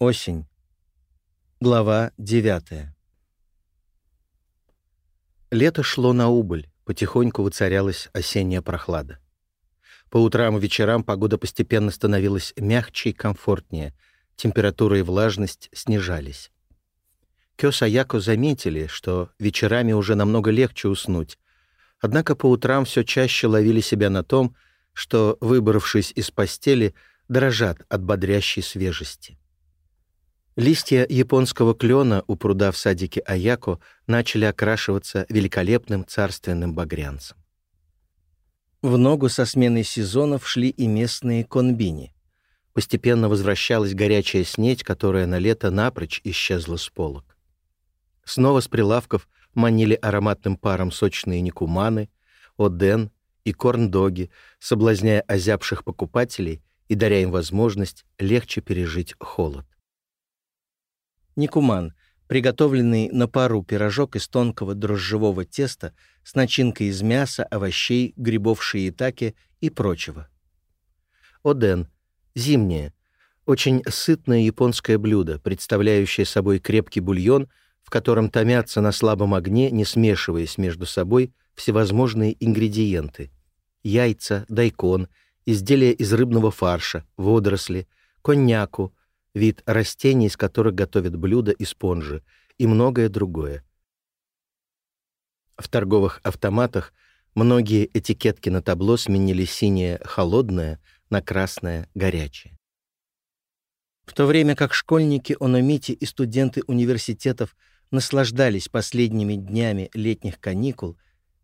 осень. Глава 9. Лето шло на убыль, потихоньку воцарялась осенняя прохлада. По утрам и вечерам погода постепенно становилась мягче и комфортнее, температура и влажность снижались. Кёс Аяко заметили, что вечерами уже намного легче уснуть, однако по утрам все чаще ловили себя на том, что, выбравшись из постели, дрожат от бодрящей свежести. Листья японского клена у пруда в садике Аяко начали окрашиваться великолепным царственным багрянцем. В ногу со сменой сезонов шли и местные конбини. Постепенно возвращалась горячая снедь, которая на лето напрочь исчезла с полок. Снова с прилавков манили ароматным паром сочные никуманы, оден и корндоги, соблазняя озябших покупателей и даря им возможность легче пережить холод. Никуман — приготовленный на пару пирожок из тонкого дрожжевого теста с начинкой из мяса, овощей, грибов шиитаке и прочего. Оден — зимнее, очень сытное японское блюдо, представляющее собой крепкий бульон, в котором томятся на слабом огне, не смешиваясь между собой, всевозможные ингредиенты — яйца, дайкон, изделия из рыбного фарша, водоросли, коньяку — вид растений, из которых готовят блюда и спонжи, и многое другое. В торговых автоматах многие этикетки на табло сменили синее «холодное» на красное «горячее». В то время как школьники Ономити и студенты университетов наслаждались последними днями летних каникул,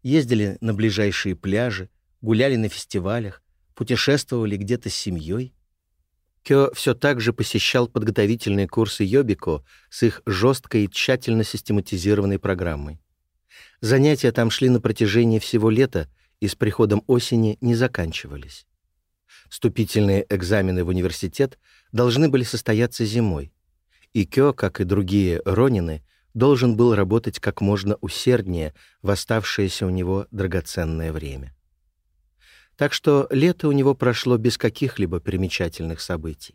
ездили на ближайшие пляжи, гуляли на фестивалях, путешествовали где-то с семьей, Кё все так же посещал подготовительные курсы Йобико с их жесткой и тщательно систематизированной программой. Занятия там шли на протяжении всего лета и с приходом осени не заканчивались. Вступительные экзамены в университет должны были состояться зимой, и Кё, как и другие ронины, должен был работать как можно усерднее в оставшееся так что лето у него прошло без каких-либо примечательных событий.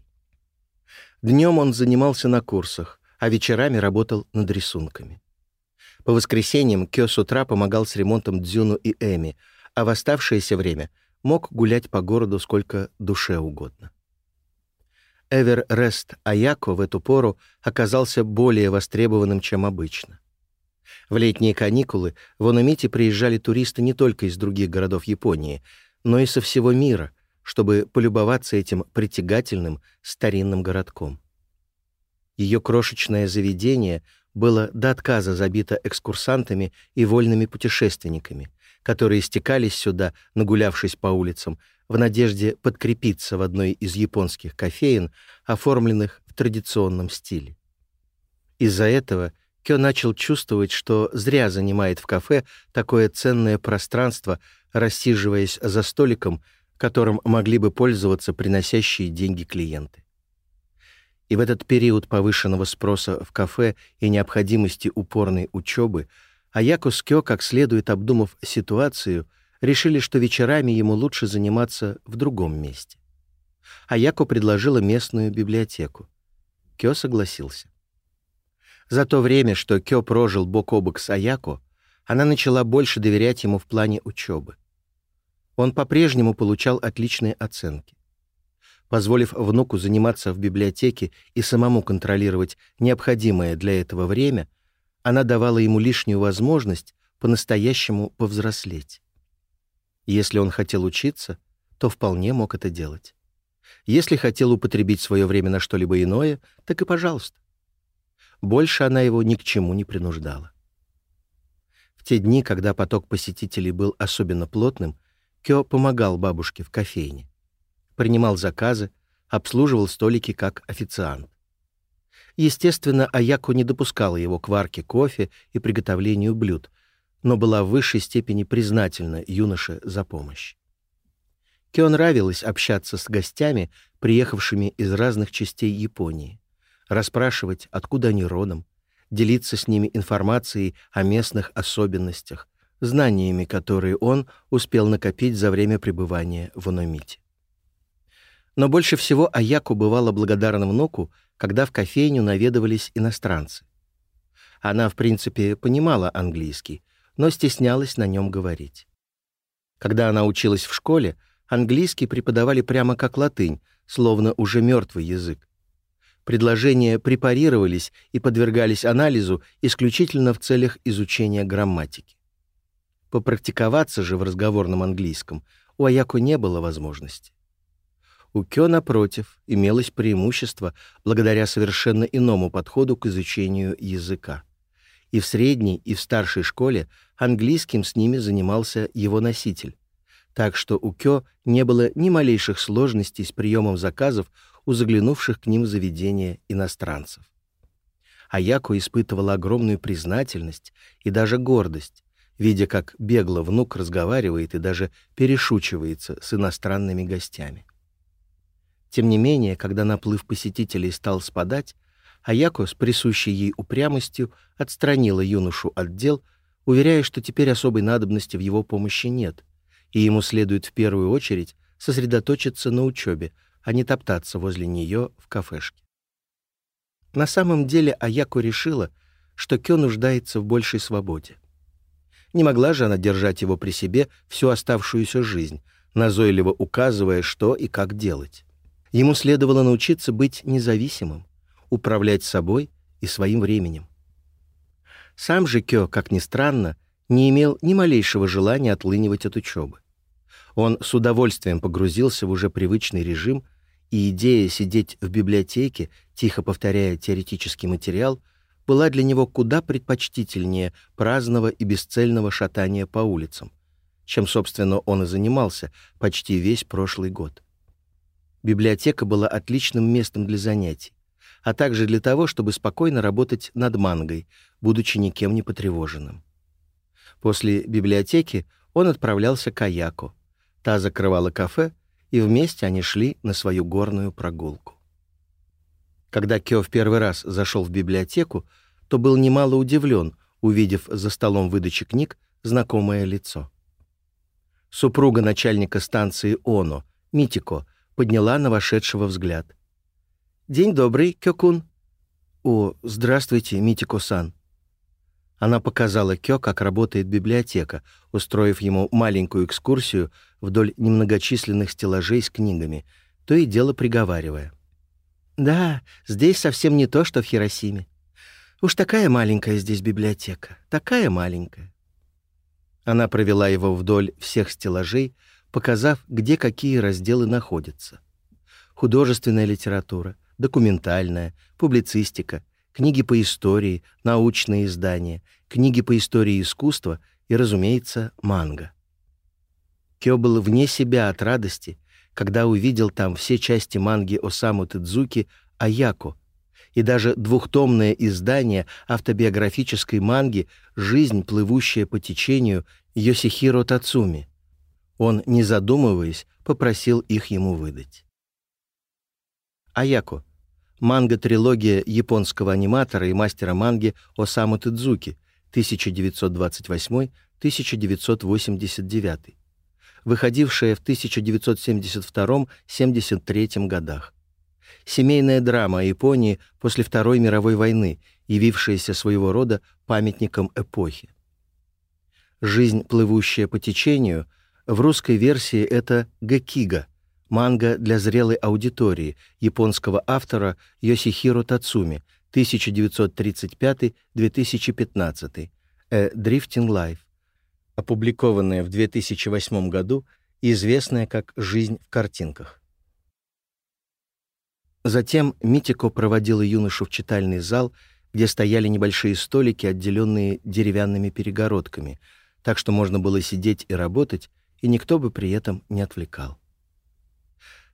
Днем он занимался на курсах, а вечерами работал над рисунками. По воскресеньям Кё с утра помогал с ремонтом Дзюну и Эми, а в оставшееся время мог гулять по городу сколько душе угодно. Эвер Рест Аяко в эту пору оказался более востребованным, чем обычно. В летние каникулы в Ономите приезжали туристы не только из других городов Японии — но и со всего мира, чтобы полюбоваться этим притягательным старинным городком. Ее крошечное заведение было до отказа забито экскурсантами и вольными путешественниками, которые стекались сюда, нагулявшись по улицам, в надежде подкрепиться в одной из японских кофеин, оформленных в традиционном стиле. Из-за этого Кё начал чувствовать, что зря занимает в кафе такое ценное пространство, рассиживаясь за столиком, которым могли бы пользоваться приносящие деньги клиенты. И в этот период повышенного спроса в кафе и необходимости упорной учебы Аяко с Кё, как следует обдумав ситуацию, решили, что вечерами ему лучше заниматься в другом месте. Аяко предложила местную библиотеку. Кё согласился. За то время, что Кё прожил бок о бок с Аяко, она начала больше доверять ему в плане учебы. Он по-прежнему получал отличные оценки. Позволив внуку заниматься в библиотеке и самому контролировать необходимое для этого время, она давала ему лишнюю возможность по-настоящему повзрослеть. Если он хотел учиться, то вполне мог это делать. Если хотел употребить свое время на что-либо иное, так и пожалуйста. Больше она его ни к чему не принуждала. В те дни, когда поток посетителей был особенно плотным, Кё помогал бабушке в кофейне. Принимал заказы, обслуживал столики как официант. Естественно, Аяко не допускала его к варке кофе и приготовлению блюд, но была в высшей степени признательна юноше за помощь. Кё нравилось общаться с гостями, приехавшими из разных частей Японии, расспрашивать, откуда они родом, делиться с ними информацией о местных особенностях, знаниями, которые он успел накопить за время пребывания в Ономите. Но больше всего Аяку бывала благодарна внуку, когда в кофейню наведывались иностранцы. Она, в принципе, понимала английский, но стеснялась на нем говорить. Когда она училась в школе, английский преподавали прямо как латынь, словно уже мертвый язык предложения препарировались и подвергались анализу исключительно в целях изучения грамматики. Попрактиковаться же в разговорном английском у Аяко не было возможности. У Кё, напротив, имелось преимущество благодаря совершенно иному подходу к изучению языка. И в средней, и в старшей школе английским с ними занимался его носитель. Так что у Кё не было ни малейших сложностей с приемом заказов у заглянувших к ним заведения иностранцев. Аяко испытывала огромную признательность и даже гордость, видя, как бегло внук разговаривает и даже перешучивается с иностранными гостями. Тем не менее, когда наплыв посетителей стал спадать, Аяко с присущей ей упрямостью отстранила юношу от дел, уверяя, что теперь особой надобности в его помощи нет, и ему следует в первую очередь сосредоточиться на учебе, а не топтаться возле нее в кафешке. На самом деле Аяку решила, что Кё нуждается в большей свободе. Не могла же она держать его при себе всю оставшуюся жизнь, назойливо указывая, что и как делать. Ему следовало научиться быть независимым, управлять собой и своим временем. Сам же Кё, как ни странно, не имел ни малейшего желания отлынивать от учебы. Он с удовольствием погрузился в уже привычный режим и, идея сидеть в библиотеке, тихо повторяя теоретический материал, была для него куда предпочтительнее праздного и бесцельного шатания по улицам, чем, собственно, он и занимался почти весь прошлый год. Библиотека была отличным местом для занятий, а также для того, чтобы спокойно работать над мангой, будучи никем не потревоженным. После библиотеки он отправлялся к Аяку. Та закрывала кафе, и вместе они шли на свою горную прогулку. Когда Кё в первый раз зашел в библиотеку, то был немало удивлен, увидев за столом выдачи книг знакомое лицо. Супруга начальника станции ОНО, Митико, подняла на вошедшего взгляд. «День добрый, Кёкун». «О, здравствуйте, Митико-сан». Она показала Кё, как работает библиотека, устроив ему маленькую экскурсию — вдоль немногочисленных стеллажей с книгами, то и дело приговаривая. «Да, здесь совсем не то, что в Хиросиме. Уж такая маленькая здесь библиотека, такая маленькая». Она провела его вдоль всех стеллажей, показав, где какие разделы находятся. Художественная литература, документальная, публицистика, книги по истории, научные издания, книги по истории искусства и, разумеется, манга. Кё был вне себя от радости, когда увидел там все части манги Осаму Тедзуки Аяко и даже двухтомное издание автобиографической манги «Жизнь, плывущая по течению» Йосихиро Тацуми. Он, не задумываясь, попросил их ему выдать. Аяко. Манга-трилогия японского аниматора и мастера манги Осаму Тедзуки 1928-1989 выходившая в 1972-73 годах. Семейная драма Японии после Второй мировой войны, явившаяся своего рода памятником эпохи. «Жизнь, плывущая по течению» в русской версии это «Гекига», манга для зрелой аудитории японского автора Йосихиро Тацуми, 1935-2015, «A Drifting Life», опубликованная в 2008 году и известная как «Жизнь в картинках». Затем Митико проводила юношу в читальный зал, где стояли небольшие столики, отделенные деревянными перегородками, так что можно было сидеть и работать, и никто бы при этом не отвлекал.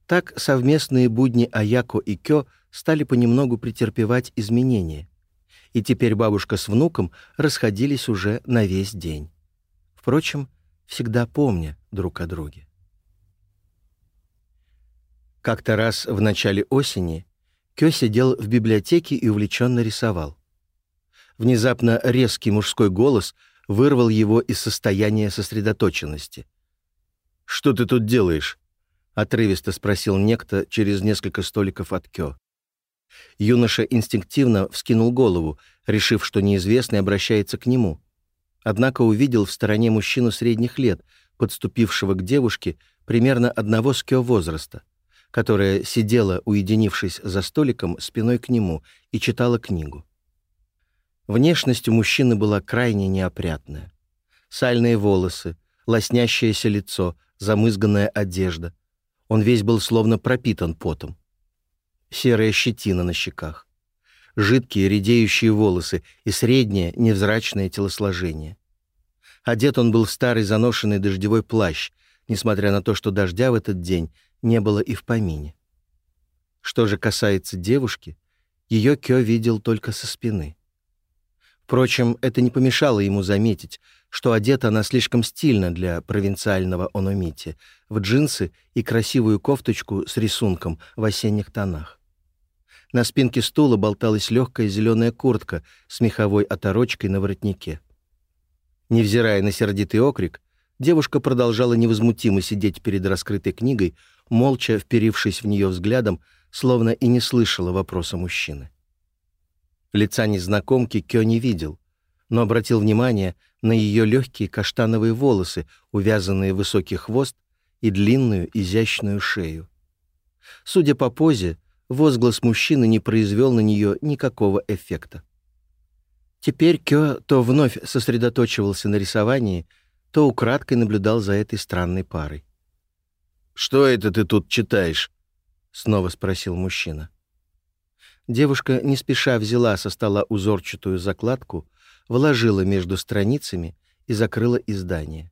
Так совместные будни Аяко и Кё стали понемногу претерпевать изменения, и теперь бабушка с внуком расходились уже на весь день. Впрочем, всегда помня друг о друге. Как-то раз в начале осени Кё сидел в библиотеке и увлеченно рисовал. Внезапно резкий мужской голос вырвал его из состояния сосредоточенности. «Что ты тут делаешь?» — отрывисто спросил некто через несколько столиков от Кё. Юноша инстинктивно вскинул голову, решив, что неизвестный обращается к нему — Однако увидел в стороне мужчину средних лет, подступившего к девушке примерно одного скё возраста, которая сидела, уединившись за столиком, спиной к нему и читала книгу. Внешность у мужчины была крайне неопрятная. Сальные волосы, лоснящееся лицо, замызганная одежда. Он весь был словно пропитан потом. Серая щетина на щеках жидкие редеющие волосы и среднее невзрачное телосложение. Одет он был в старый заношенный дождевой плащ, несмотря на то, что дождя в этот день не было и в помине. Что же касается девушки, ее Кё видел только со спины. Впрочем, это не помешало ему заметить, что одета она слишком стильно для провинциального ономити, в джинсы и красивую кофточку с рисунком в осенних тонах. На спинке стула болталась легкая зеленая куртка с меховой оторочкой на воротнике. Невзирая на сердитый окрик, девушка продолжала невозмутимо сидеть перед раскрытой книгой, молча вперившись в нее взглядом, словно и не слышала вопроса мужчины. Лица незнакомки Кё не видел, но обратил внимание на ее легкие каштановые волосы, увязанные в высокий хвост и длинную изящную шею. Судя по позе, возглас мужчины не произвел на нее никакого эффекта. Теперь Кё то вновь сосредоточивался на рисовании, то украдкой наблюдал за этой странной парой. «Что это ты тут читаешь?» — снова спросил мужчина. Девушка не спеша взяла со стола узорчатую закладку, вложила между страницами и закрыла издание.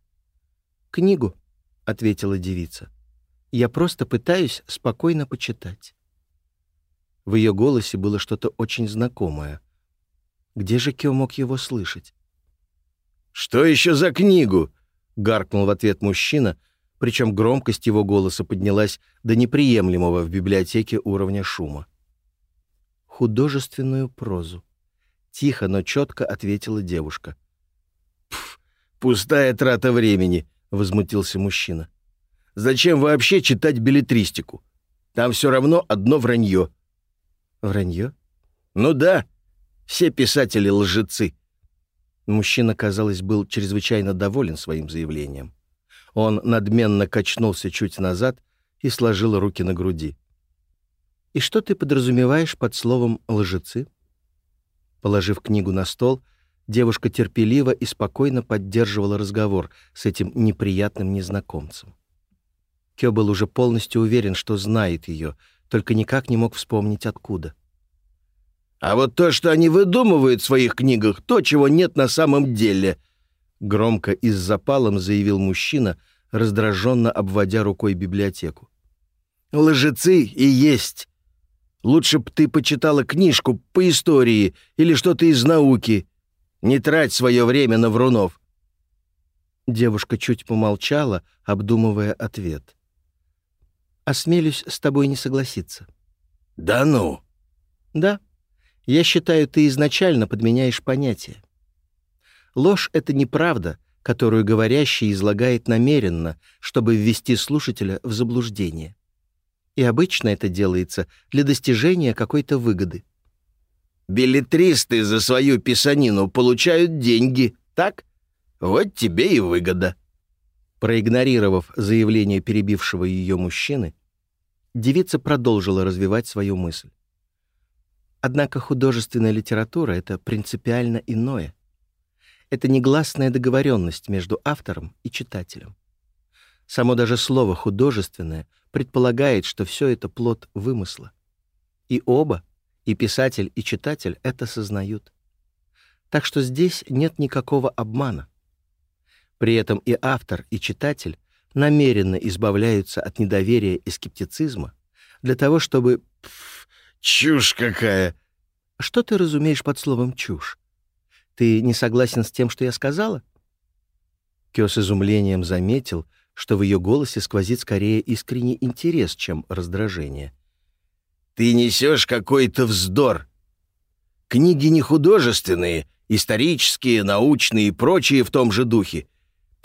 «Книгу», — ответила девица. «Я просто пытаюсь спокойно почитать». В ее голосе было что-то очень знакомое. Где же Кё мог его слышать? «Что еще за книгу?» — гаркнул в ответ мужчина, причем громкость его голоса поднялась до неприемлемого в библиотеке уровня шума. «Художественную прозу», — тихо, но четко ответила девушка. «Пф, пустая трата времени», — возмутился мужчина. «Зачем вообще читать билетристику? Там все равно одно вранье. Вранье? Ну да, все писатели лжецы. Мужчина, казалось, был чрезвычайно доволен своим заявлением. Он надменно качнулся чуть назад и сложил руки на груди. «И что ты подразумеваешь под словом «лжецы»?» Положив книгу на стол, девушка терпеливо и спокойно поддерживала разговор с этим неприятным незнакомцем. Кё был уже полностью уверен, что знает ее — только никак не мог вспомнить откуда. «А вот то, что они выдумывают в своих книгах, то, чего нет на самом деле», — громко и с запалом заявил мужчина, раздраженно обводя рукой библиотеку. «Лжецы и есть. Лучше б ты почитала книжку по истории или что-то из науки. Не трать свое время на врунов». Девушка чуть помолчала, обдумывая ответ. «Осмелюсь с тобой не согласиться». «Да ну?» «Да. Я считаю, ты изначально подменяешь понятие. Ложь — это неправда, которую говорящий излагает намеренно, чтобы ввести слушателя в заблуждение и обычно это делается для достижения какой-то выгоды. «Билетристы за свою писанину получают деньги, так? Вот тебе и выгода». Проигнорировав заявление перебившего ее мужчины, девица продолжила развивать свою мысль. Однако художественная литература — это принципиально иное. Это негласная договоренность между автором и читателем. Само даже слово «художественное» предполагает, что все это плод вымысла. И оба, и писатель, и читатель это сознают. Так что здесь нет никакого обмана — при этом и автор, и читатель намеренно избавляются от недоверия и скептицизма для того, чтобы... Пф, чушь какая! Что ты разумеешь под словом «чушь»? Ты не согласен с тем, что я сказала? Кё с изумлением заметил, что в ее голосе сквозит скорее искренний интерес, чем раздражение. «Ты несешь какой-то вздор. Книги не художественные, исторические, научные и прочие в том же духе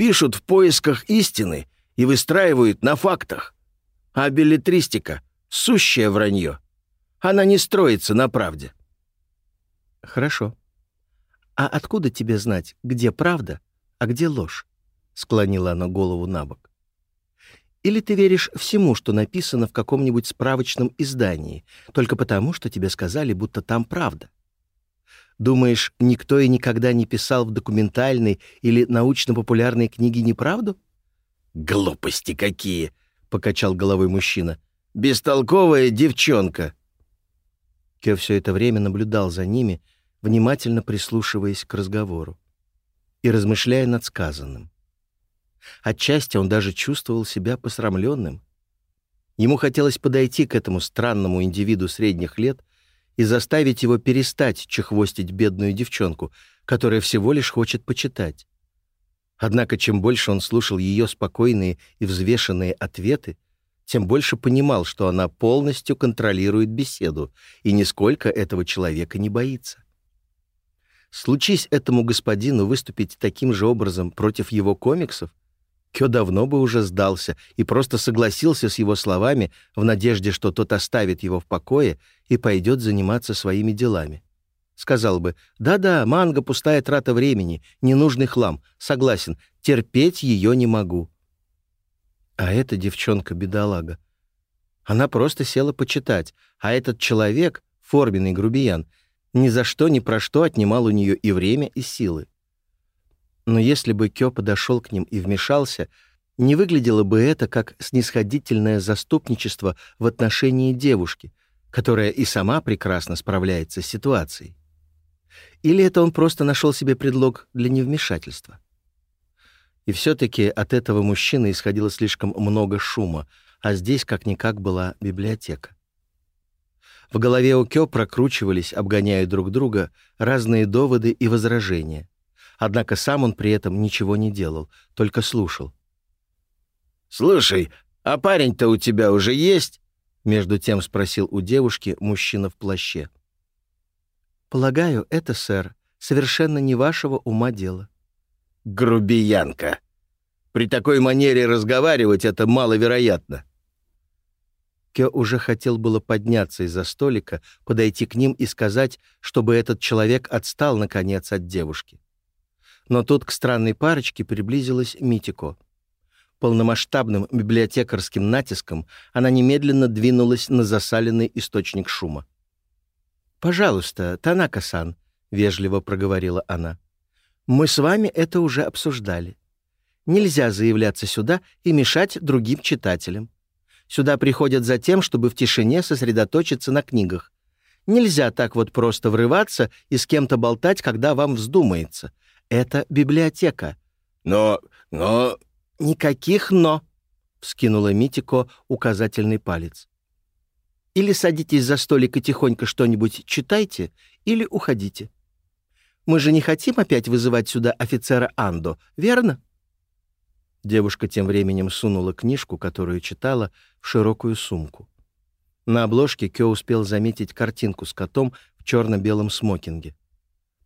пишут в поисках истины и выстраивают на фактах. А билетристика — сущее вранье. Она не строится на правде. Хорошо. А откуда тебе знать, где правда, а где ложь? Склонила она голову на бок. Или ты веришь всему, что написано в каком-нибудь справочном издании, только потому, что тебе сказали, будто там правда? — Думаешь, никто и никогда не писал в документальной или научно-популярной книге неправду? Глупости какие, покачал головой мужчина. Бестолковая девчонка. Кё все это время наблюдал за ними, внимательно прислушиваясь к разговору и размышляя над сказанным. Отчасти он даже чувствовал себя посрамленным. Ему хотелось подойти к этому странному индивиду средних лет и заставить его перестать чехвостить бедную девчонку, которая всего лишь хочет почитать. Однако чем больше он слушал ее спокойные и взвешенные ответы, тем больше понимал, что она полностью контролирует беседу и нисколько этого человека не боится. Случись этому господину выступить таким же образом против его комиксов, Кё давно бы уже сдался и просто согласился с его словами в надежде, что тот оставит его в покое и пойдет заниматься своими делами. Сказал бы, «Да-да, манга — пустая трата времени, ненужный хлам, согласен, терпеть ее не могу». А эта девчонка-бедолага. Она просто села почитать, а этот человек, форменный грубиян, ни за что ни про что отнимал у нее и время, и силы. Но если бы Кё подошел к ним и вмешался, не выглядело бы это как снисходительное заступничество в отношении девушки, которая и сама прекрасно справляется с ситуацией. Или это он просто нашел себе предлог для невмешательства? И все-таки от этого мужчины исходило слишком много шума, а здесь как-никак была библиотека. В голове у Кё прокручивались, обгоняя друг друга, разные доводы и возражения. однако сам он при этом ничего не делал, только слушал. «Слушай, а парень-то у тебя уже есть?» — между тем спросил у девушки мужчина в плаще. «Полагаю, это, сэр, совершенно не вашего ума дело». «Грубиянка! При такой манере разговаривать это маловероятно». Кё уже хотел было подняться из-за столика, подойти к ним и сказать, чтобы этот человек отстал, наконец, от девушки но тут к странной парочке приблизилась Митико. Полномасштабным библиотекарским натиском она немедленно двинулась на засаленный источник шума. «Пожалуйста, Танака-сан», — вежливо проговорила она. «Мы с вами это уже обсуждали. Нельзя заявляться сюда и мешать другим читателям. Сюда приходят за тем, чтобы в тишине сосредоточиться на книгах. Нельзя так вот просто врываться и с кем-то болтать, когда вам вздумается. Это библиотека. Но... но... Никаких «но», — вскинула Митико указательный палец. Или садитесь за столик и тихонько что-нибудь читайте, или уходите. Мы же не хотим опять вызывать сюда офицера Андо, верно?» Девушка тем временем сунула книжку, которую читала, в широкую сумку. На обложке Кё успел заметить картинку с котом в черно-белом смокинге.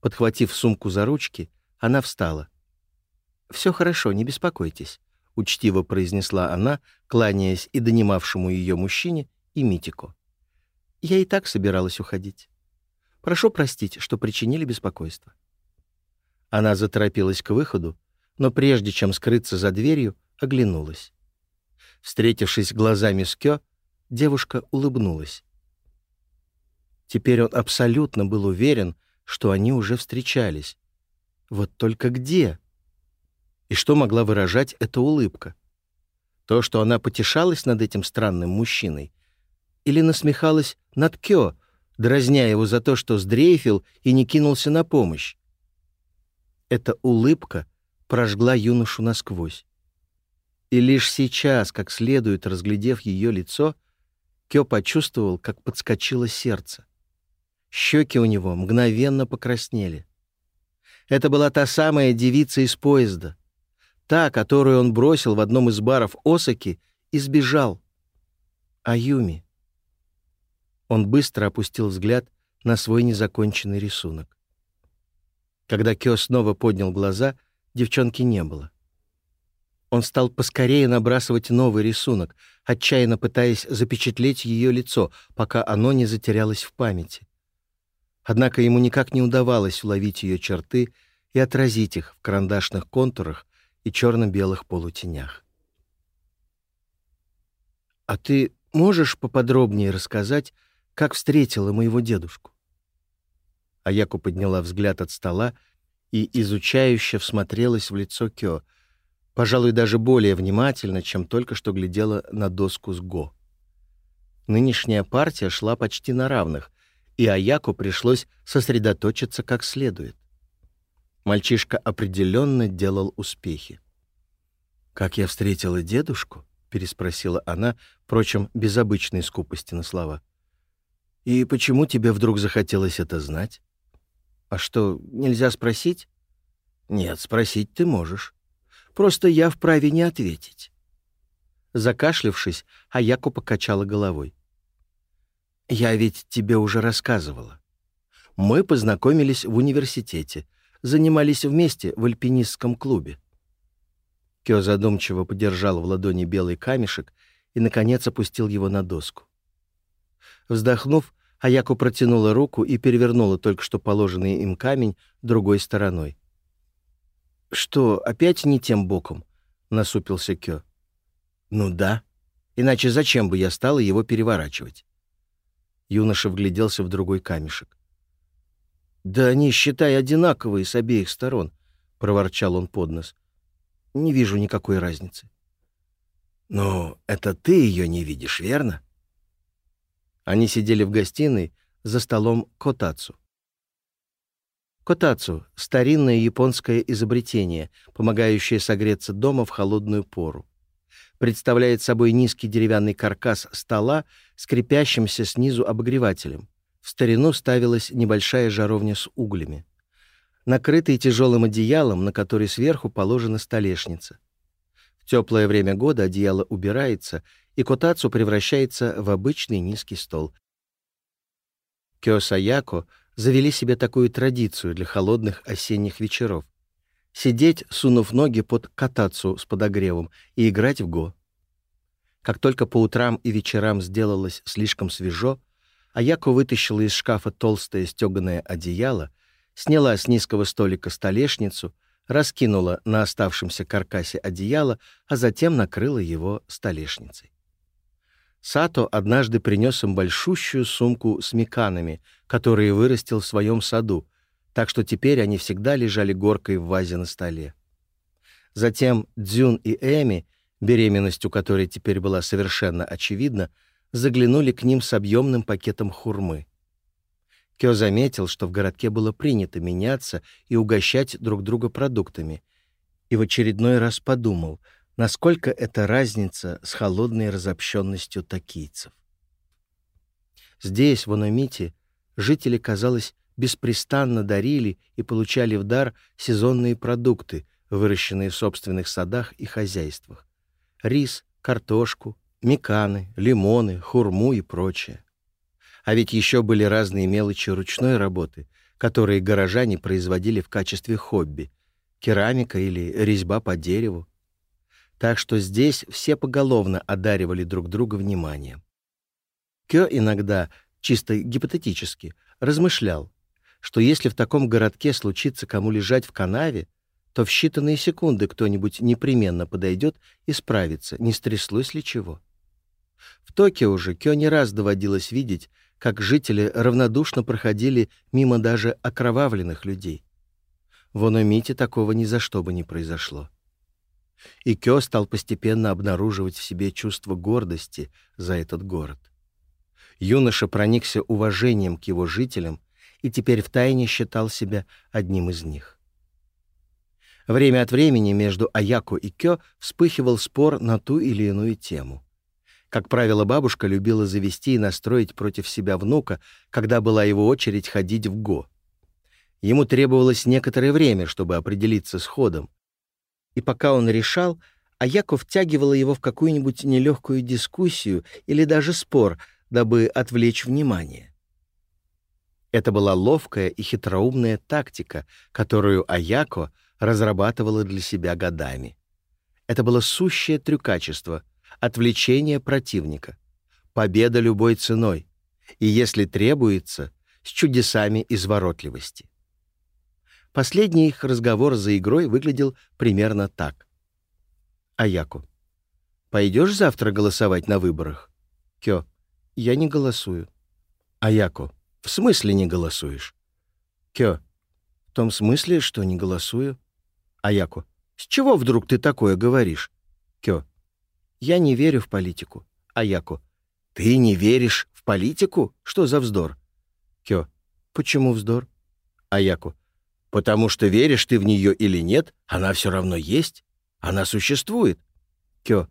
Подхватив сумку за ручки, она встала. «Все хорошо, не беспокойтесь», — учтиво произнесла она, кланяясь и донимавшему ее мужчине, и митико «Я и так собиралась уходить. Прошу простить, что причинили беспокойство». Она заторопилась к выходу, но прежде чем скрыться за дверью, оглянулась. Встретившись глазами с Кё, девушка улыбнулась. Теперь он абсолютно был уверен, что они уже встречались, вот только где? И что могла выражать эта улыбка? То, что она потешалась над этим странным мужчиной? Или насмехалась над Кё, дразня его за то, что сдрейфил и не кинулся на помощь? Эта улыбка прожгла юношу насквозь. И лишь сейчас, как следует разглядев ее лицо, Кё почувствовал, как подскочило сердце. Щеки у него мгновенно покраснели — это была та самая девица из поезда. Та, которую он бросил в одном из баров Осаки избежал. сбежал. Аюми. Он быстро опустил взгляд на свой незаконченный рисунок. Когда Кё снова поднял глаза, девчонки не было. Он стал поскорее набрасывать новый рисунок, отчаянно пытаясь запечатлеть ее лицо, пока оно не затерялось в памяти. Однако ему никак не удавалось уловить ее черты и отразить их в карандашных контурах и черно-белых полутенях. «А ты можешь поподробнее рассказать, как встретила моего дедушку?» Аяку подняла взгляд от стола и изучающе всмотрелась в лицо Кё, пожалуй, даже более внимательно, чем только что глядела на доску с Го. Нынешняя партия шла почти на равных, и Аяку пришлось сосредоточиться как следует. Мальчишка определенно делал успехи. «Как я встретила дедушку?» — переспросила она, впрочем, без обычной скупости на слова. «И почему тебе вдруг захотелось это знать?» «А что, нельзя спросить?» «Нет, спросить ты можешь. Просто я вправе не ответить». Закашлившись, Аяку покачала головой. «Я ведь тебе уже рассказывала. Мы познакомились в университете, занимались вместе в альпинистском клубе». Кё задумчиво подержал в ладони белый камешек и, наконец, опустил его на доску. Вздохнув, Аяку протянула руку и перевернула только что положенный им камень другой стороной. «Что, опять не тем боком?» — насупился Кё. «Ну да. Иначе зачем бы я стала его переворачивать?» Юноша вгляделся в другой камешек. «Да они, считай, одинаковые с обеих сторон», — проворчал он под нос. «Не вижу никакой разницы». Но это ты ее не видишь, верно?» Они сидели в гостиной за столом котацу. Котацу — старинное японское изобретение, помогающее согреться дома в холодную пору представляет собой низкий деревянный каркас стола с снизу обогревателем. В старину ставилась небольшая жаровня с углями. Накрытый тяжелым одеялом, на который сверху положена столешница. В теплое время года одеяло убирается, и котацу превращается в обычный низкий стол. Кёсаяко завели себе такую традицию для холодных осенних вечеров сидеть, сунув ноги под катацу с подогревом и играть в го. Как только по утрам и вечерам сделалось слишком свежо, Аяко вытащила из шкафа толстое стеганое одеяло, сняла с низкого столика столешницу, раскинула на оставшемся каркасе одеяло, а затем накрыла его столешницей. Сато однажды принес им большущую сумку с меканами, которые вырастил в своем саду, так что теперь они всегда лежали горкой в вазе на столе. Затем Дзюн и Эми, беременность у которой теперь была совершенно очевидна, заглянули к ним с объемным пакетом хурмы. Кё заметил, что в городке было принято меняться и угощать друг друга продуктами, и в очередной раз подумал, насколько это разница с холодной разобщенностью такийцев. Здесь, в Аномите, жители, казалось, беспрестанно дарили и получали в дар сезонные продукты, выращенные в собственных садах и хозяйствах. Рис, картошку, меканы, лимоны, хурму и прочее. А ведь еще были разные мелочи ручной работы, которые горожане производили в качестве хобби — керамика или резьба по дереву. Так что здесь все поголовно одаривали друг друга вниманием. Кё иногда, чисто гипотетически, размышлял, что если в таком городке случится кому лежать в канаве, то в считанные секунды кто-нибудь непременно подойдет и справится, не стряслось ли чего. В Токио же Кё не раз доводилось видеть, как жители равнодушно проходили мимо даже окровавленных людей. В Ономите такого ни за что бы не произошло. И Кё стал постепенно обнаруживать в себе чувство гордости за этот город. Юноша проникся уважением к его жителям и теперь втайне считал себя одним из них. Время от времени между Аяко и Кё вспыхивал спор на ту или иную тему. Как правило, бабушка любила завести и настроить против себя внука, когда была его очередь ходить в Го. Ему требовалось некоторое время, чтобы определиться с ходом. И пока он решал, Аяко втягивала его в какую-нибудь нелегкую дискуссию или даже спор, дабы отвлечь внимание. Это была ловкая и хитроумная тактика, которую Аяко разрабатывала для себя годами. Это было сущее трюкачество, отвлечение противника, победа любой ценой, и, если требуется, с чудесами изворотливости. Последний их разговор за игрой выглядел примерно так. Аяку. «Пойдешь завтра голосовать на выборах?» Кё. «Я не голосую». Аяко. В смысле не голосуешь? Кё, в том смысле, что не голосую. Аяку, с чего вдруг ты такое говоришь? Кё, я не верю в политику. Аяку, ты не веришь в политику? Что за вздор? Кё, почему вздор? Аяку, потому что веришь ты в нее или нет, она все равно есть, она существует. Кё,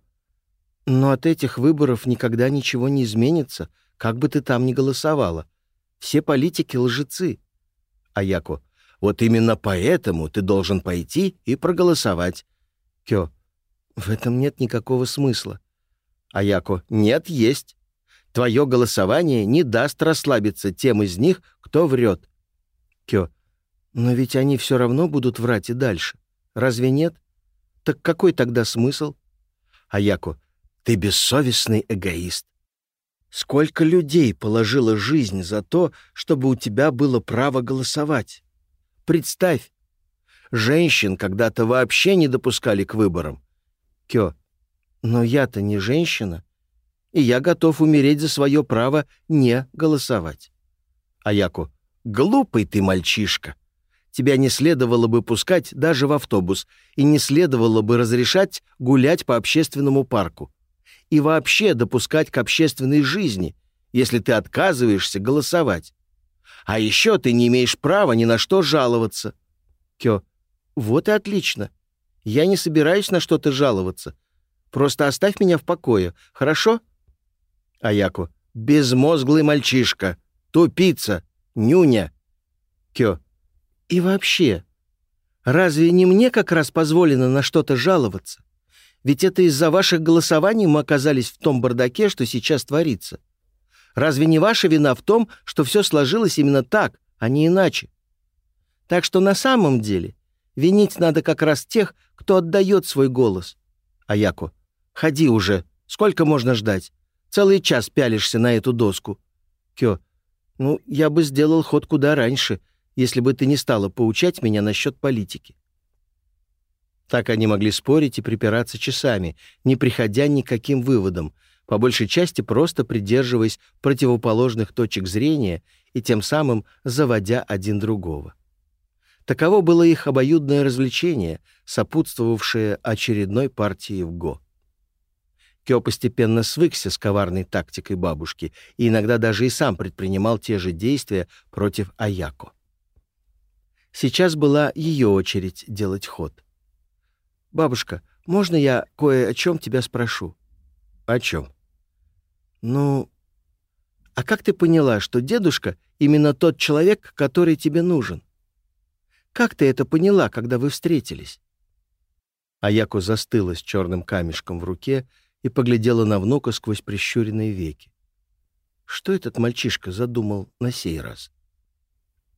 но от этих выборов никогда ничего не изменится, как бы ты там ни голосовала. Все политики — лжецы. Аяко. Вот именно поэтому ты должен пойти и проголосовать. Кё. В этом нет никакого смысла. Аяко. Нет, есть. Твое голосование не даст расслабиться тем из них, кто врет. Кё. Но ведь они все равно будут врать и дальше. Разве нет? Так какой тогда смысл? Аяко. Ты бессовестный эгоист. Сколько людей положило жизнь за то, чтобы у тебя было право голосовать? Представь, женщин когда-то вообще не допускали к выборам. Кё, но я-то не женщина, и я готов умереть за свое право не голосовать. Аяку, глупый ты мальчишка. Тебя не следовало бы пускать даже в автобус, и не следовало бы разрешать гулять по общественному парку и вообще допускать к общественной жизни, если ты отказываешься голосовать. А еще ты не имеешь права ни на что жаловаться. Кё. Вот и отлично. Я не собираюсь на что-то жаловаться. Просто оставь меня в покое, хорошо? Аяку. Безмозглый мальчишка. Тупица. Нюня. Кё. И вообще, разве не мне как раз позволено на что-то жаловаться? Ведь это из-за ваших голосований мы оказались в том бардаке, что сейчас творится. Разве не ваша вина в том, что все сложилось именно так, а не иначе? Так что на самом деле винить надо как раз тех, кто отдает свой голос. Аяко, ходи уже. Сколько можно ждать? Целый час пялишься на эту доску. Кё, ну, я бы сделал ход куда раньше, если бы ты не стала поучать меня насчет политики. Так они могли спорить и припираться часами, не приходя никаким к выводам, по большей части просто придерживаясь противоположных точек зрения и тем самым заводя один другого. Таково было их обоюдное развлечение, сопутствовавшее очередной партии в ГО. Кё постепенно свыкся с коварной тактикой бабушки и иногда даже и сам предпринимал те же действия против Аяко. Сейчас была ее очередь делать ход. «Бабушка, можно я кое о чем тебя спрошу?» «О чем?» «Ну, а как ты поняла, что дедушка именно тот человек, который тебе нужен? Как ты это поняла, когда вы встретились?» Аяко застыла с черным камешком в руке и поглядела на внука сквозь прищуренные веки. Что этот мальчишка задумал на сей раз?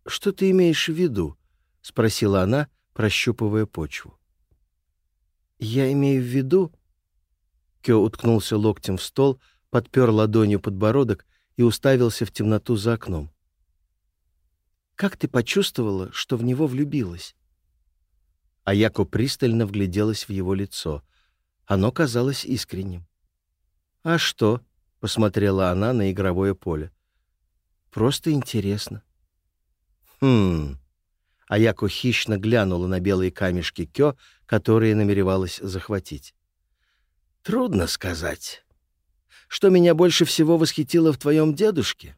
«Что ты имеешь в виду?» — спросила она, прощупывая почву. «Я имею в виду...» Кё уткнулся локтем в стол, подпер ладонью подбородок и уставился в темноту за окном. «Как ты почувствовала, что в него влюбилась?» Аяко пристально вгляделась в его лицо — оно казалось искренним. «А что?» — посмотрела она на игровое поле. «Просто интересно». «Хм...» Аяко хищно глянула на белые камешки Кё, которые намеревалась захватить. «Трудно сказать. Что меня больше всего восхитило в твоем дедушке?»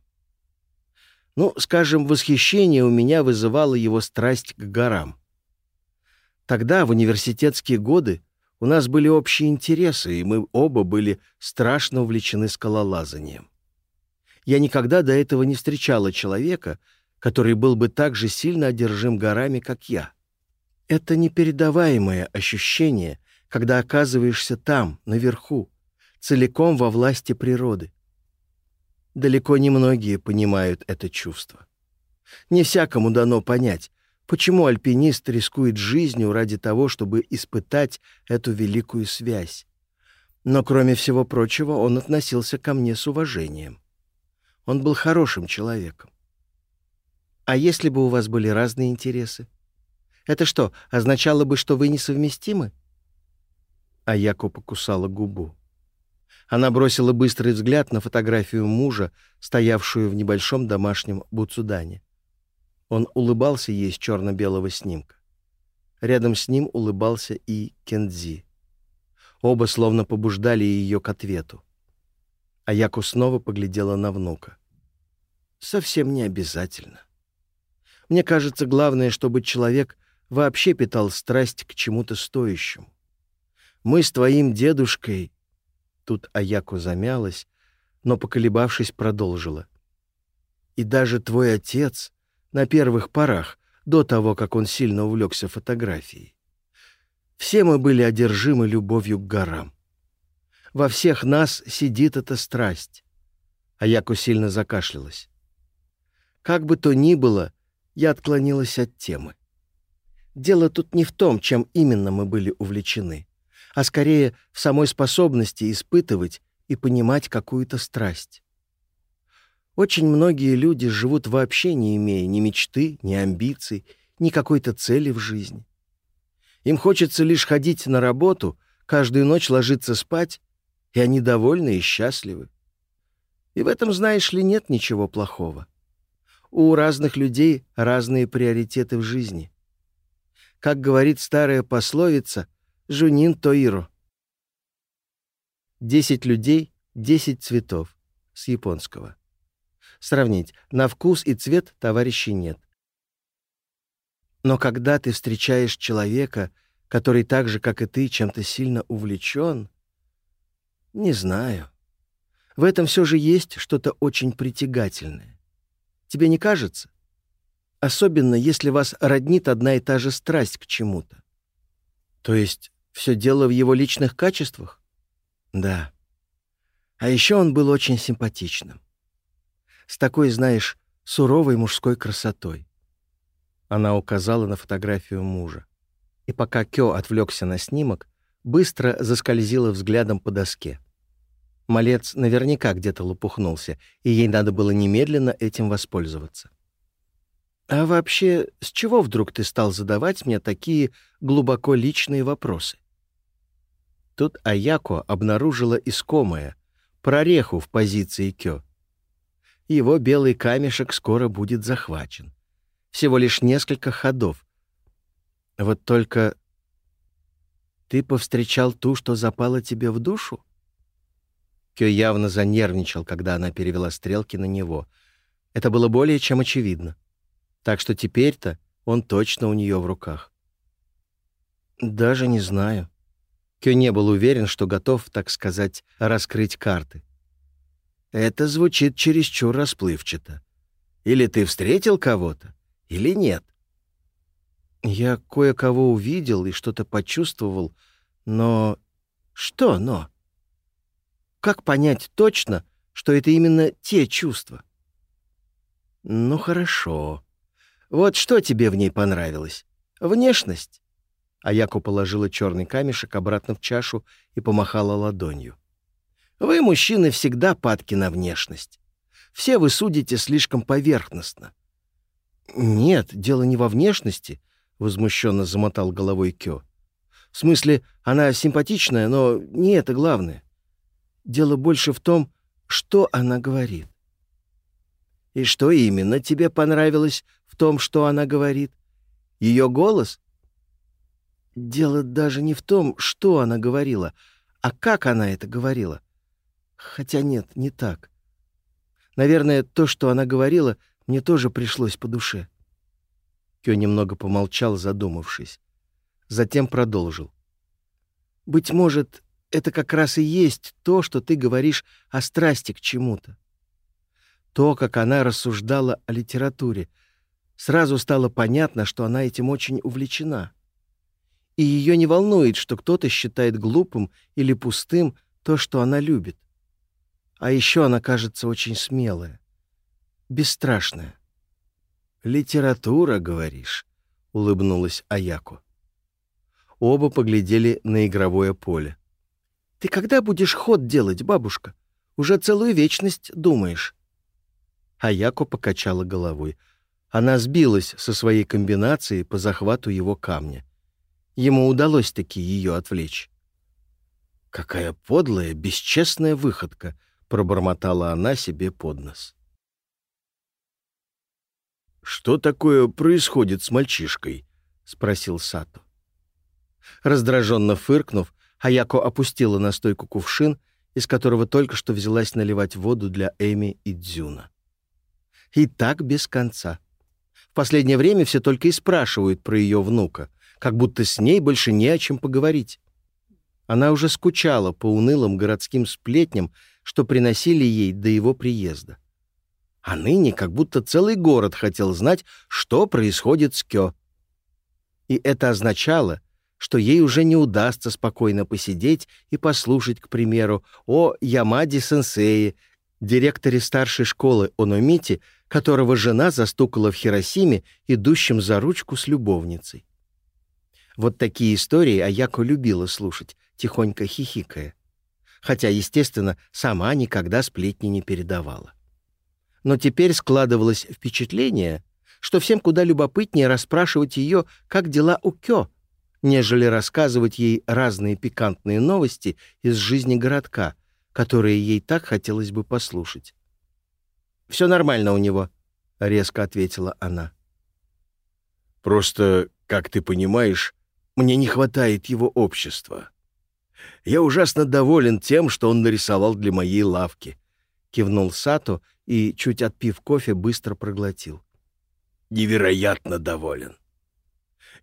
Ну, скажем, восхищение у меня вызывало его страсть к горам. Тогда, в университетские годы, у нас были общие интересы, и мы оба были страшно увлечены скалолазанием. Я никогда до этого не встречала человека, который был бы так же сильно одержим горами, как я. Это непередаваемое ощущение, когда оказываешься там, наверху, целиком во власти природы. Далеко не многие понимают это чувство. Не всякому дано понять, почему альпинист рискует жизнью ради того, чтобы испытать эту великую связь. Но, кроме всего прочего, он относился ко мне с уважением. Он был хорошим человеком. А если бы у вас были разные интересы? Это что, означало бы, что вы несовместимы?» А Яко покусала губу. Она бросила быстрый взгляд на фотографию мужа, стоявшую в небольшом домашнем буцудане. Он улыбался ей с черно-белого снимка. Рядом с ним улыбался и Кензи. Оба словно побуждали ее к ответу. А Яку снова поглядела на внука. «Совсем не обязательно. Мне кажется, главное, чтобы человек вообще питал страсть к чему-то стоящему. Мы с твоим дедушкой...» Тут Аяко замялась, но, поколебавшись, продолжила. «И даже твой отец на первых порах, до того, как он сильно увлекся фотографией. Все мы были одержимы любовью к горам. Во всех нас сидит эта страсть. Аяко сильно закашлялась. Как бы то ни было, я отклонилась от темы. Дело тут не в том, чем именно мы были увлечены, а скорее в самой способности испытывать и понимать какую-то страсть. Очень многие люди живут вообще не имея ни мечты, ни амбиций, ни какой-то цели в жизни. Им хочется лишь ходить на работу, каждую ночь ложиться спать, и они довольны и счастливы. И в этом, знаешь ли, нет ничего плохого. У разных людей разные приоритеты в жизни. Как говорит старая пословица «Жунин тоиру»: Десять людей, десять цветов. С японского. Сравнить. На вкус и цвет товарищей нет. Но когда ты встречаешь человека, который так же, как и ты, чем-то сильно увлечен, не знаю. В этом все же есть что-то очень притягательное. Тебе не кажется? Особенно, если вас роднит одна и та же страсть к чему-то. То есть все дело в его личных качествах? Да. А еще он был очень симпатичным. С такой, знаешь, суровой мужской красотой. Она указала на фотографию мужа. И пока Кё отвлекся на снимок, быстро заскользила взглядом по доске. Малец наверняка где-то лопухнулся, и ей надо было немедленно этим воспользоваться. А вообще, с чего вдруг ты стал задавать мне такие глубоко личные вопросы? Тут Аяко обнаружила искомое, прореху в позиции Кё. Его белый камешек скоро будет захвачен. Всего лишь несколько ходов. Вот только... Ты повстречал ту, что запала тебе в душу? Кё явно занервничал, когда она перевела стрелки на него. Это было более чем очевидно. — так что теперь-то он точно у нее в руках. Даже не знаю. Кё не был уверен, что готов, так сказать, раскрыть карты. Это звучит чересчур расплывчато. Или ты встретил кого-то, или нет. Я кое-кого увидел и что-то почувствовал, но... Что «но»? Как понять точно, что это именно те чувства? Ну хорошо. Вот что тебе в ней понравилось? Внешность?» Аяку положила черный камешек обратно в чашу и помахала ладонью. «Вы, мужчины, всегда падки на внешность. Все вы судите слишком поверхностно». «Нет, дело не во внешности», — возмущенно замотал головой Кё. «В смысле, она симпатичная, но не это главное. Дело больше в том, что она говорит». «И что именно тебе понравилось том, что она говорит. Ее голос? Дело даже не в том, что она говорила, а как она это говорила. Хотя нет, не так. Наверное, то, что она говорила, мне тоже пришлось по душе. Кё немного помолчал, задумавшись. Затем продолжил. «Быть может, это как раз и есть то, что ты говоришь о страсти к чему-то. То, как она рассуждала о литературе — Сразу стало понятно, что она этим очень увлечена. И ее не волнует, что кто-то считает глупым или пустым то, что она любит. А еще она кажется очень смелая, бесстрашная. «Литература, говоришь?» — улыбнулась Аяку. Оба поглядели на игровое поле. «Ты когда будешь ход делать, бабушка? Уже целую вечность думаешь». Аяко покачала головой — она сбилась со своей комбинацией по захвату его камня. Ему удалось-таки ее отвлечь. «Какая подлая, бесчестная выходка!» — пробормотала она себе под нос. «Что такое происходит с мальчишкой?» — спросил Сато. Раздраженно фыркнув, Аяко опустила на стойку кувшин, из которого только что взялась наливать воду для Эми и Дзюна. И так без конца последнее время все только и спрашивают про ее внука, как будто с ней больше не о чем поговорить. Она уже скучала по унылым городским сплетням, что приносили ей до его приезда. А ныне как будто целый город хотел знать, что происходит с Кё. И это означало, что ей уже не удастся спокойно посидеть и послушать, к примеру, о Ямаде-сенсее, директоре старшей школы Ономити, которого жена застукала в Хиросиме, идущим за ручку с любовницей. Вот такие истории Аяко любила слушать, тихонько хихикая. Хотя, естественно, сама никогда сплетни не передавала. Но теперь складывалось впечатление, что всем куда любопытнее расспрашивать ее, как дела у Кё, нежели рассказывать ей разные пикантные новости из жизни городка, которые ей так хотелось бы послушать. Все нормально у него», — резко ответила она. «Просто, как ты понимаешь, мне не хватает его общества. Я ужасно доволен тем, что он нарисовал для моей лавки», — кивнул Сато и, чуть отпив кофе, быстро проглотил. «Невероятно доволен.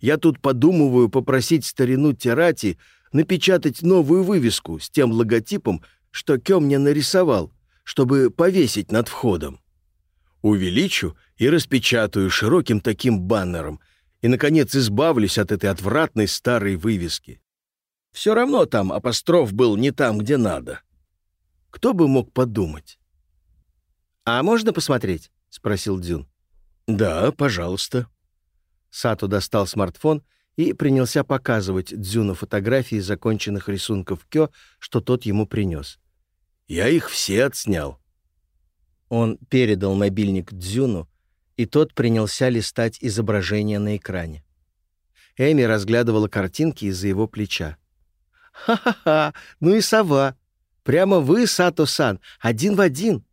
Я тут подумываю попросить старину Терати напечатать новую вывеску с тем логотипом, что Кё мне нарисовал, чтобы повесить над входом. Увеличу и распечатаю широким таким баннером и, наконец, избавлюсь от этой отвратной старой вывески. Все равно там апостроф был не там, где надо. Кто бы мог подумать? «А можно посмотреть?» — спросил Дзюн. «Да, пожалуйста». Сато достал смартфон и принялся показывать Дзюну фотографии законченных рисунков Кё, что тот ему принес. Я их все отснял». Он передал мобильник Дзюну, и тот принялся листать изображение на экране. Эми разглядывала картинки из-за его плеча. «Ха-ха-ха! Ну и сова! Прямо вы, Сато-сан, один в один!»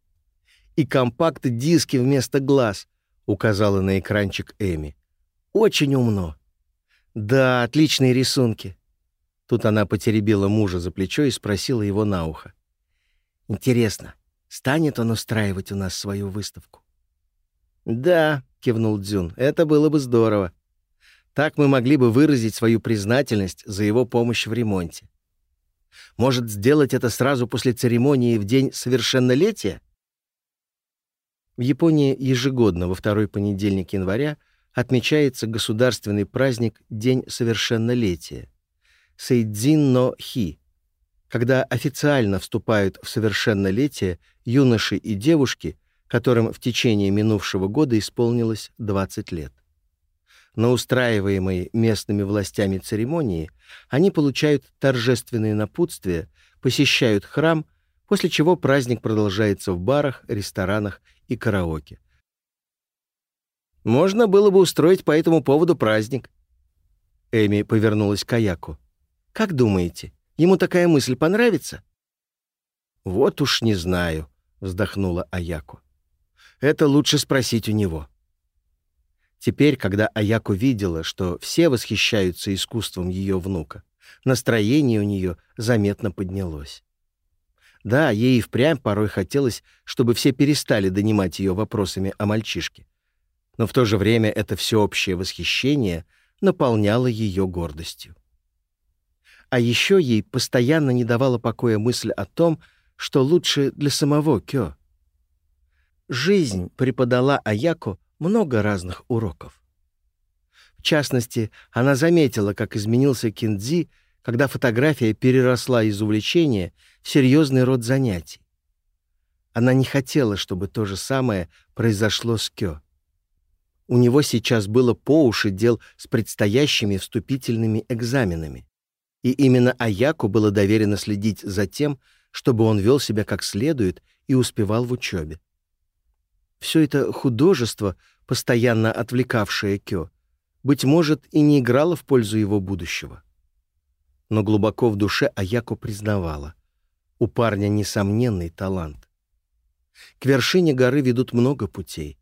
«И компакт-диски вместо глаз», — указала на экранчик Эми. «Очень умно!» «Да, отличные рисунки!» Тут она потеребила мужа за плечо и спросила его на ухо. Интересно, станет он устраивать у нас свою выставку? «Да», — кивнул Дзюн, — «это было бы здорово. Так мы могли бы выразить свою признательность за его помощь в ремонте. Может, сделать это сразу после церемонии в день совершеннолетия?» В Японии ежегодно во второй понедельник января отмечается государственный праздник День совершеннолетия — Сейдзин но Хи — когда официально вступают в совершеннолетие юноши и девушки, которым в течение минувшего года исполнилось 20 лет. На устраиваемые местными властями церемонии они получают торжественные напутствия, посещают храм, после чего праздник продолжается в барах, ресторанах и караоке. «Можно было бы устроить по этому поводу праздник». Эми повернулась к Каяку. «Как думаете, Ему такая мысль понравится?» «Вот уж не знаю», — вздохнула Аяку. «Это лучше спросить у него». Теперь, когда Аяку видела, что все восхищаются искусством ее внука, настроение у нее заметно поднялось. Да, ей и впрямь порой хотелось, чтобы все перестали донимать ее вопросами о мальчишке. Но в то же время это всеобщее восхищение наполняло ее гордостью. А еще ей постоянно не давала покоя мысль о том, что лучше для самого Кё. Жизнь преподала Аяко много разных уроков. В частности, она заметила, как изменился Киндзи, когда фотография переросла из увлечения в серьезный род занятий. Она не хотела, чтобы то же самое произошло с Кё. У него сейчас было по уши дел с предстоящими вступительными экзаменами. И именно Аяку было доверено следить за тем, чтобы он вел себя как следует и успевал в учебе. Все это художество, постоянно отвлекавшее Кё, быть может, и не играло в пользу его будущего. Но глубоко в душе Аяко признавала. У парня несомненный талант. К вершине горы ведут много путей,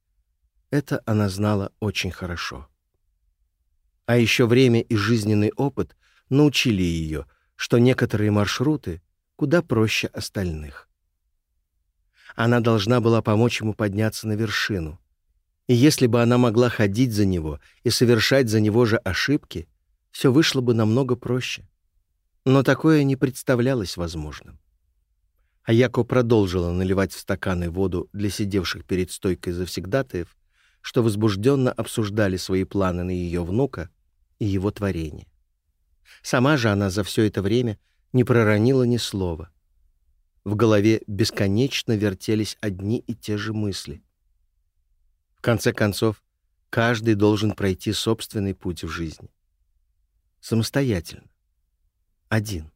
это она знала очень хорошо. А еще время и жизненный опыт научили ее, что некоторые маршруты куда проще остальных. Она должна была помочь ему подняться на вершину. И если бы она могла ходить за него и совершать за него же ошибки, все вышло бы намного проще. Но такое не представлялось возможным. А Яко продолжила наливать в стаканы воду для сидевших перед стойкой завсегдатаев, что возбужденно обсуждали свои планы на ее внука и его творение. Сама же она за все это время не проронила ни слова. В голове бесконечно вертелись одни и те же мысли. В конце концов, каждый должен пройти собственный путь в жизни. Самостоятельно. Один.